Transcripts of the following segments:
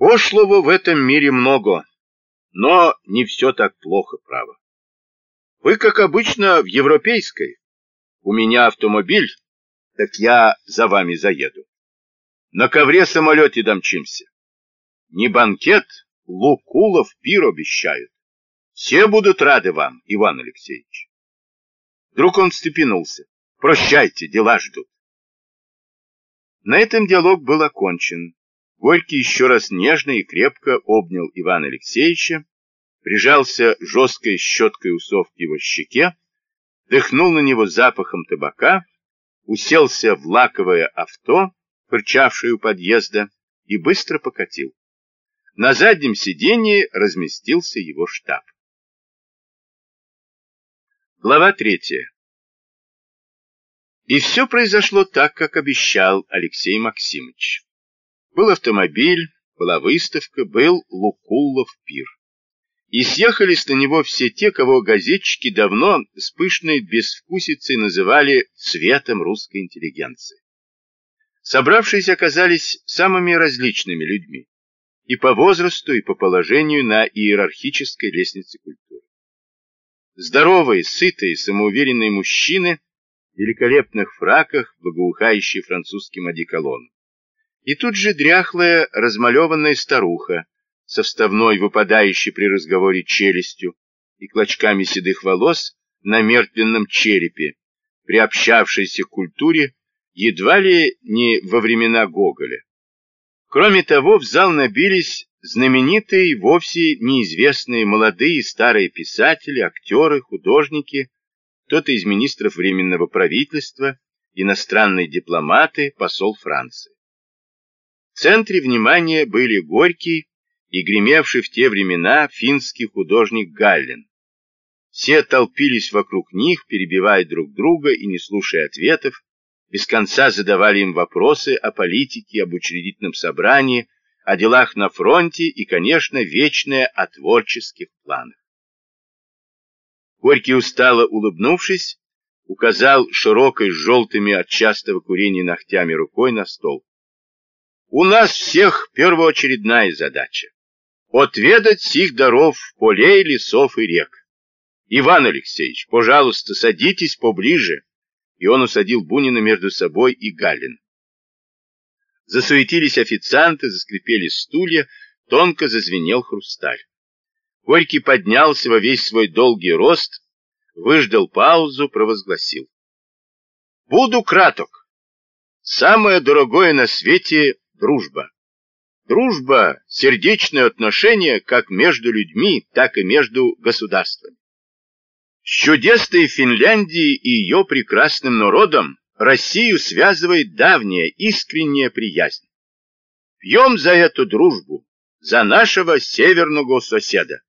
Пошлого в этом мире много, но не все так плохо, право. Вы, как обычно, в европейской. У меня автомобиль, так я за вами заеду. На ковре-самолете домчимся. Не банкет, Лукулов пир обещают. Все будут рады вам, Иван Алексеевич. Вдруг он встрепенулся. Прощайте, дела ждут. На этом диалог был окончен. Горький еще раз нежно и крепко обнял Ивана Алексеевича, прижался жесткой щеткой усов к его щеке, дыхнул на него запахом табака, уселся в лаковое авто, фырчавшее у подъезда, и быстро покатил. На заднем сиденье разместился его штаб. Глава третья. И все произошло так, как обещал Алексей Максимович. Был автомобиль, была выставка, был Лукуллов пир. И съехались на него все те, кого газетчики давно с пышной безвкусицей называли цветом русской интеллигенции. Собравшиеся оказались самыми различными людьми и по возрасту, и по положению на иерархической лестнице культуры. Здоровые, сытые, самоуверенные мужчины в великолепных фраках, благоухающие французским одеколоном. И тут же дряхлая, размалеванная старуха, со вставной, выпадающей при разговоре челюстью и клочками седых волос на мертвенном черепе, приобщавшейся к культуре едва ли не во времена Гоголя. Кроме того, в зал набились знаменитые, вовсе неизвестные молодые и старые писатели, актеры, художники, кто-то из министров Временного правительства, иностранные дипломаты, посол Франции. Центре внимания были Горький и гремевший в те времена финский художник Галлин. Все толпились вокруг них, перебивая друг друга и не слушая ответов, без конца задавали им вопросы о политике, об учредительном собрании, о делах на фронте и, конечно, вечное о творческих планах. Горький устало улыбнувшись, указал широкой с желтыми от частого курения ногтями рукой на стол. У нас всех первоочередная задача — отведать сих даров полей, лесов и рек. Иван Алексеевич, пожалуйста, садитесь поближе. И он усадил Бунина между собой и Галин. Засуетились официанты, заскрипели стулья, тонко зазвенел хрусталь. Горький поднялся во весь свой долгий рост, выждал паузу, провозгласил. Буду краток. Самое дорогое на свете дружба. Дружба – сердечное отношение как между людьми, так и между государствами. С чудесной Финляндией и ее прекрасным народом Россию связывает давняя искренняя приязнь. Пьем за эту дружбу, за нашего северного соседа.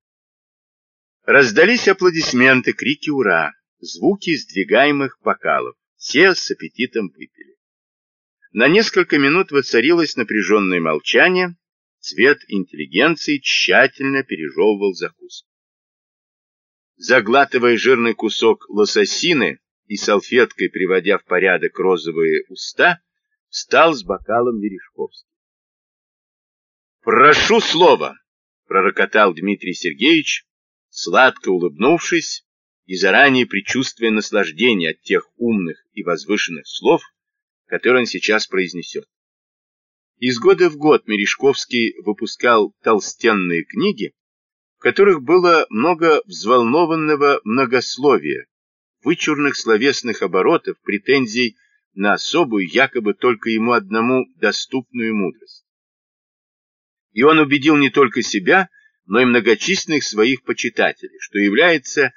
Раздались аплодисменты, крики «Ура!», звуки сдвигаемых бокалов. Все с аппетитом выпили. На несколько минут воцарилось напряженное молчание, цвет интеллигенции тщательно пережевывал закуску. Заглатывая жирный кусок лососины и салфеткой приводя в порядок розовые уста, встал с бокалом Мережковский. «Прошу слова!» — пророкотал Дмитрий Сергеевич, сладко улыбнувшись и заранее предчувствуя наслаждение от тех умных и возвышенных слов, который он сейчас произнесет. Из года в год Мережковский выпускал толстенные книги, в которых было много взволнованного многословия, вычурных словесных оборотов, претензий на особую, якобы только ему одному доступную мудрость. И он убедил не только себя, но и многочисленных своих почитателей, что является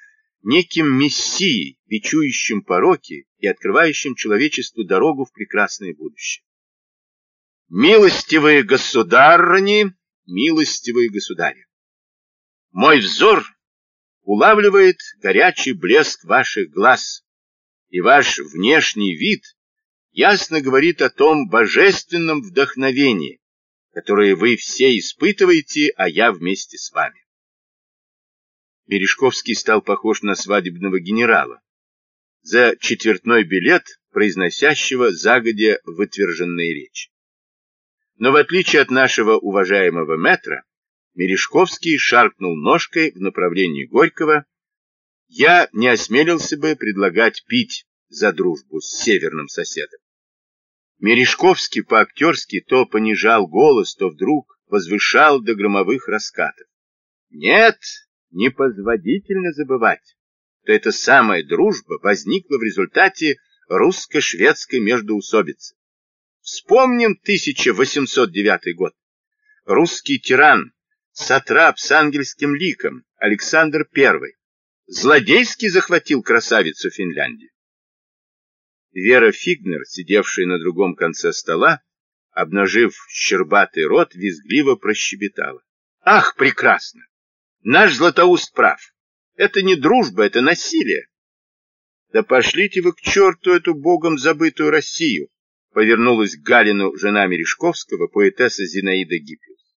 неким мессией, бичующим пороки и открывающим человечеству дорогу в прекрасное будущее. Милостивые государыни, милостивые государи! Мой взор улавливает горячий блеск ваших глаз, и ваш внешний вид ясно говорит о том божественном вдохновении, которое вы все испытываете, а я вместе с вами. Бережковский стал похож на свадебного генерала, за четвертной билет, произносящего загодя вытверженные речи. Но в отличие от нашего уважаемого метра, Мережковский шаркнул ножкой в направлении Горького. Я не осмелился бы предлагать пить за дружбу с северным соседом. Мережковский по-актерски то понижал голос, то вдруг возвышал до громовых раскатов. Нет, непозводительно забывать, что эта самая дружба возникла в результате русско-шведской междоусобицы. Вспомним 1809 год. Русский тиран, сатрап с ангельским ликом, Александр I, злодейски захватил красавицу Финляндии. Вера Фигнер, сидевшая на другом конце стола, обнажив щербатый рот, визгливо прощебетала. Ах, прекрасно! Наш Златоуст прав. Это не дружба, это насилие. Да пошлите вы к черту эту богом забытую Россию, повернулась к Галину жена Мережковского, поэтесса Зинаида Гиппиус.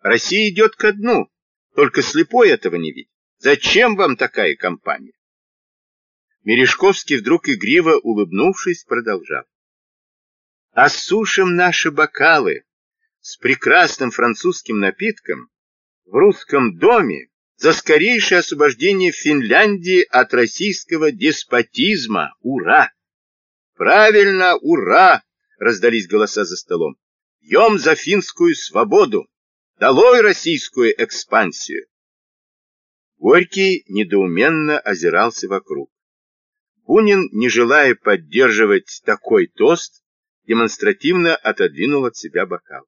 Россия идет ко дну, только слепой этого не видит. Зачем вам такая компания? Мережковский вдруг игриво улыбнувшись продолжал. Осушим наши бокалы с прекрасным французским напитком в русском доме за скорейшее освобождение Финляндии от российского деспотизма. Ура! Правильно, ура! Раздались голоса за столом. Пьем за финскую свободу! Долой российскую экспансию! Горький недоуменно озирался вокруг. Бунин, не желая поддерживать такой тост, демонстративно отодвинул от себя бокал.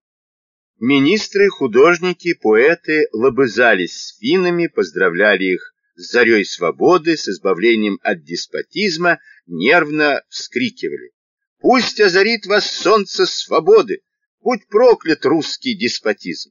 Министры, художники, поэты лобызались с финнами, поздравляли их с зарей свободы, с избавлением от деспотизма, нервно вскрикивали. «Пусть озарит вас солнце свободы! Будь проклят русский деспотизм!»